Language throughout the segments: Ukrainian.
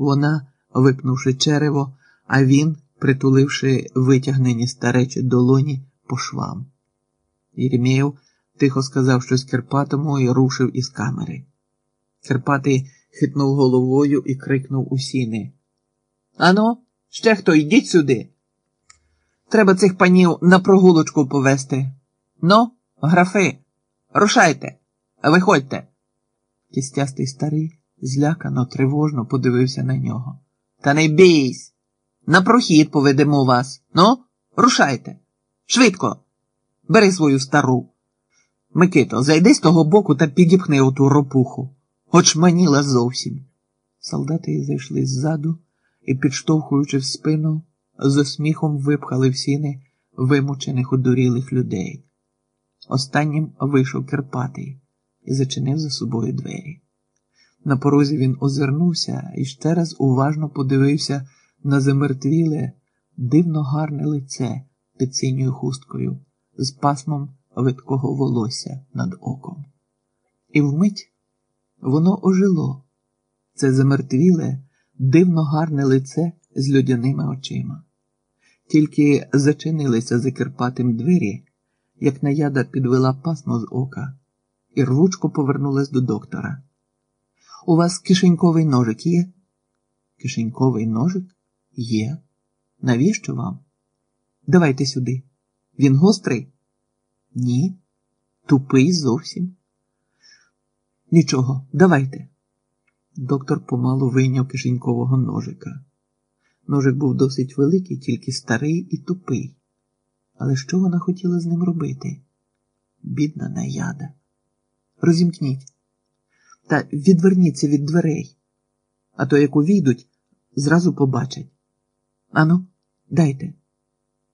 Вона, випнувши черево, а він, притуливши витягнені старечі долоні по швам. Єремєєв тихо сказав щось Керпатому і рушив із камери. Керпатий хитнув головою і крикнув у сіни. Ану, ще хто, йдіть сюди. Треба цих панів на прогулочку повести. Ну, графи, рушайте, виходьте. Кістястий старий злякано, тривожно подивився на нього. Та не бійсь! На прохід поведемо вас. Ну, рушайте. Швидко. Бери свою стару. Микито, зайди з того боку та підіпхни оту ропуху. Очманіла зовсім. Солдати зайшли ззаду і, підштовхуючи в спину, з сміхом випхали в сіни вимучених одурілих людей. Останнім вийшов Керпатий і зачинив за собою двері. На порозі він озирнувся і ще раз уважно подивився на замертвіле, дивно гарне лице під синьою хусткою з пасмом видкого волосся над оком. І вмить воно ожило це замертвіле, дивно гарне лице з людяними очима. Тільки зачинилися за Керпатим двері, як наяда підвела пасмо з ока, і рвучко повернулась до доктора. У вас кишеньковий ножик є? Кишеньковий ножик? Є. Навіщо вам? Давайте сюди. Він гострий? Ні. Тупий зовсім. Нічого, давайте. Доктор помалу вийняв кишенькового ножика. Ножик був досить великий, тільки старий і тупий. Але що вона хотіла з ним робити? Бідна наяда. Розімкніть. Та відверніться від дверей, а то як увійдуть, зразу побачать. Ану, дайте.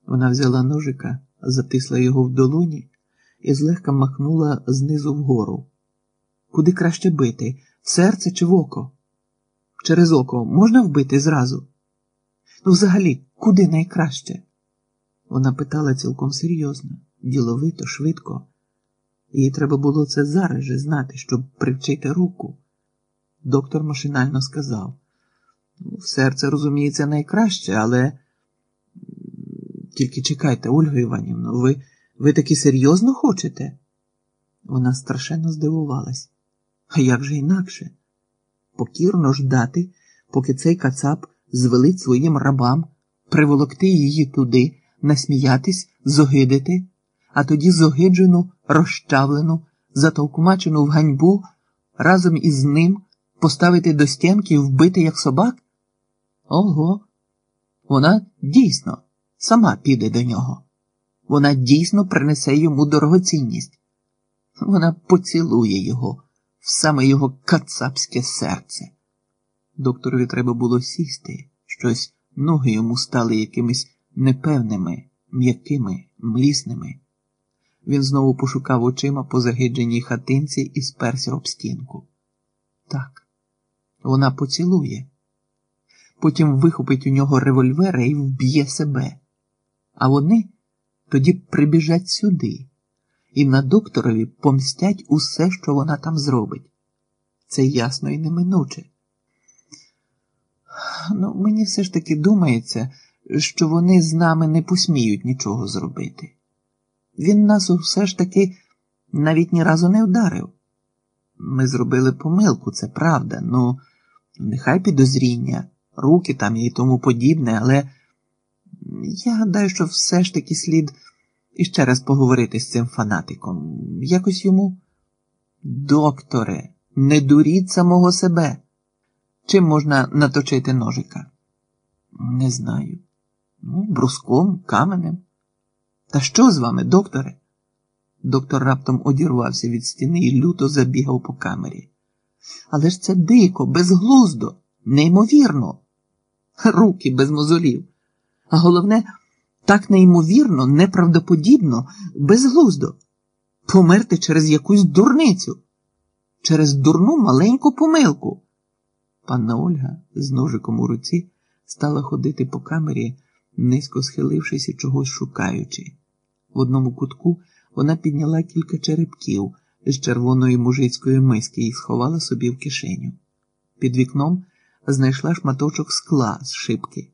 Вона взяла ножика, затисла його в долоні і злегка махнула знизу вгору. Куди краще бити? В серце чи в око? Через око можна вбити зразу? Ну, взагалі, куди найкраще? Вона питала цілком серйозно, діловито, швидко. Їй треба було це зараз же знати, щоб привчити руку. Доктор машинально сказав: «Ну, серце, розуміється, найкраще, але тільки чекайте, Ольга Іванівна, ви, ви таки серйозно хочете? Вона страшенно здивувалась. А як же інакше? Покірно ждати, поки цей кацап звелить своїм рабам, приволокти її туди, насміятись, зогидити, а тоді зогиджену, розчавлену, затовкмачену в ганьбу, разом із ним поставити до стінки і вбити як собак? Ого, вона дійсно сама піде до нього. Вона дійсно принесе йому дорогоцінність. Вона поцілує його в саме його кацапське серце. Докторові треба було сісти, щось ноги йому стали якимись непевними, м'якими, млісними. Він знову пошукав очима по загидженій хатинці і сперся об стінку. Так, вона поцілує, потім вихопить у нього револьвера і вб'є себе. А вони тоді прибіжать сюди і на докторові помстять усе, що вона там зробить. Це ясно і неминуче. Ну, мені все ж таки думається, що вони з нами не посміють нічого зробити. Він нас все ж таки навіть ні разу не вдарив. Ми зробили помилку, це правда. Ну, нехай підозріння, руки там і тому подібне, але я гадаю, що все ж таки слід іще раз поговорити з цим фанатиком. Якось йому. Докторе, не дуріть самого себе. Чим можна наточити ножика? Не знаю. Ну, бруском, каменем. Та що з вами, докторе? Доктор раптом одірвався від стіни і люто забігав по камері. Але ж це дико, безглуздо, неймовірно. Руки без мозолів. А головне, так неймовірно, неправдоподібно, безглуздо. Померти через якусь дурницю, через дурну маленьку помилку. Панна Ольга з ножиком у руці стала ходити по камері, низько схилившись і чогось шукаючи. В одному кутку вона підняла кілька черепків з червоної мужицької миски і сховала собі в кишеню. Під вікном знайшла шматочок скла з шибки.